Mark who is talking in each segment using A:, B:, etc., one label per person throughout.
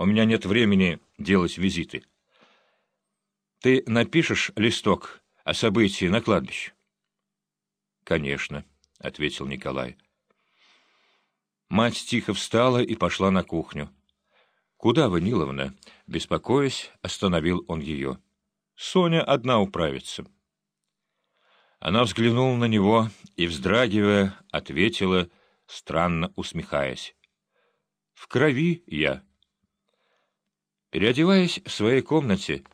A: У меня нет времени делать визиты. Ты напишешь листок о событии на кладбище? — Конечно, — ответил Николай. Мать тихо встала и пошла на кухню. — Куда вы, Ниловна? — беспокоясь, остановил он ее. — Соня одна управится. Она взглянула на него и, вздрагивая, ответила, странно усмехаясь. — В крови я. Переодеваясь в своей комнате,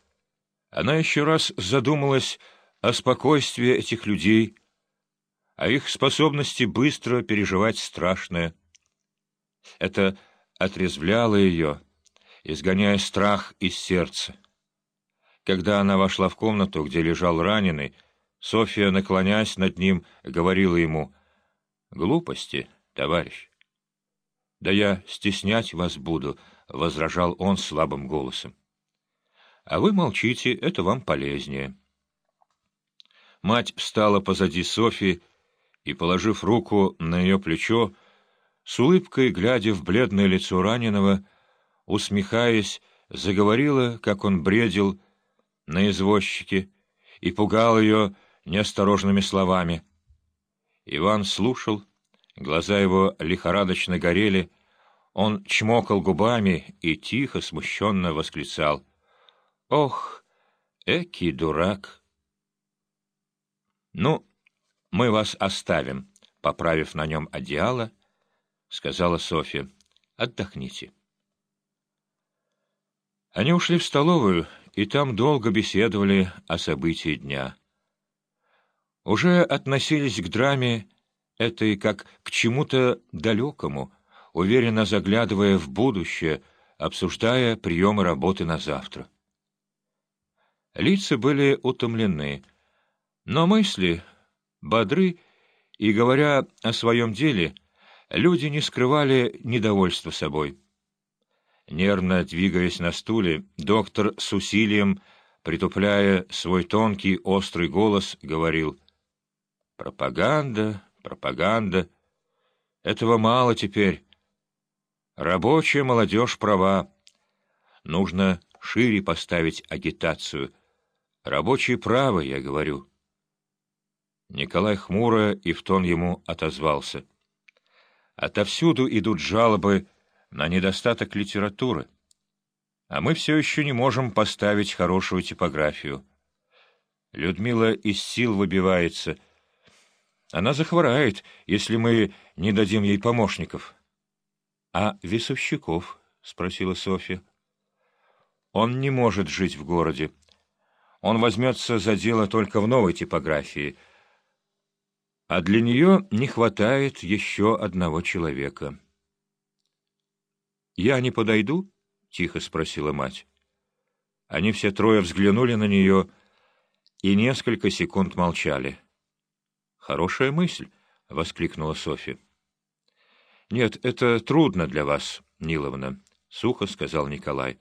A: она еще раз задумалась о спокойствии этих людей, о их способности быстро переживать страшное. Это отрезвляло ее, изгоняя страх из сердца. Когда она вошла в комнату, где лежал раненый, Софья, наклоняясь над ним, говорила ему «Глупости, товарищ». «Да я стеснять вас буду», — возражал он слабым голосом. «А вы молчите, это вам полезнее». Мать встала позади Софьи и, положив руку на ее плечо, с улыбкой, глядя в бледное лицо раненого, усмехаясь, заговорила, как он бредил на извозчике, и пугал ее неосторожными словами. Иван слушал, глаза его лихорадочно горели, он чмокал губами и тихо, смущенно восклицал. «Ох, экий дурак!» «Ну, мы вас оставим», — поправив на нем одеяло, — сказала Софья. «Отдохните». Они ушли в столовую, и там долго беседовали о событии дня. Уже относились к драме этой как к чему-то далекому — уверенно заглядывая в будущее, обсуждая приемы работы на завтра. Лица были утомлены, но мысли бодры, и, говоря о своем деле, люди не скрывали недовольства собой. Нервно двигаясь на стуле, доктор с усилием, притупляя свой тонкий острый голос, говорил «Пропаганда, пропаганда. Этого мало теперь. Рабочая молодежь права. Нужно шире поставить агитацию. Рабочие правы, я говорю. Николай хмуро и в тон ему отозвался. Отовсюду идут жалобы на недостаток литературы. А мы все еще не можем поставить хорошую типографию. Людмила из сил выбивается. Она захворает, если мы не дадим ей помощников. «А Весовщиков?» — спросила Софья. «Он не может жить в городе. Он возьмется за дело только в новой типографии. А для нее не хватает еще одного человека». «Я не подойду?» — тихо спросила мать. Они все трое взглянули на нее и несколько секунд молчали. «Хорошая мысль!» — воскликнула Софья. — Нет, это трудно для вас, Ниловна, — сухо сказал Николай.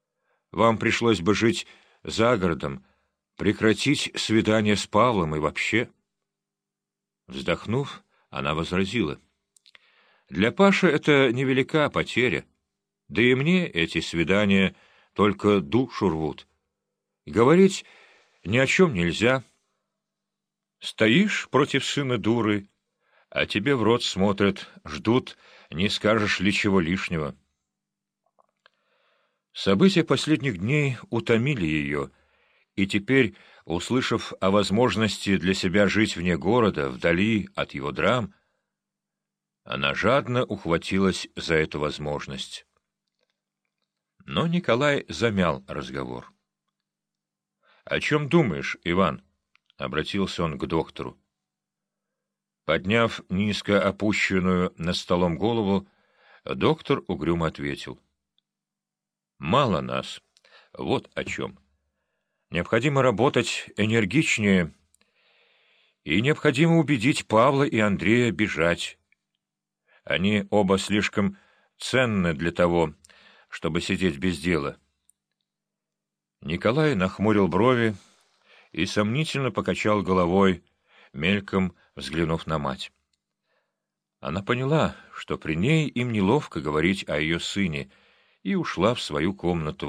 A: — Вам пришлось бы жить за городом, прекратить свидание с Павлом и вообще. Вздохнув, она возразила. — Для Паши это невелика потеря. Да и мне эти свидания только душу рвут. Говорить ни о чем нельзя. Стоишь против сына дуры, а тебе в рот смотрят, ждут, не скажешь ли чего лишнего. События последних дней утомили ее, и теперь, услышав о возможности для себя жить вне города, вдали от его драм, она жадно ухватилась за эту возможность. Но Николай замял разговор. — О чем думаешь, Иван? — обратился он к доктору. Подняв низко опущенную над столом голову, доктор угрюмо ответил. «Мало нас. Вот о чем. Необходимо работать энергичнее, и необходимо убедить Павла и Андрея бежать. Они оба слишком ценны для того, чтобы сидеть без дела». Николай нахмурил брови и сомнительно покачал головой, мельком взглянув на мать. Она поняла, что при ней им неловко говорить о ее сыне, и ушла в свою комнату,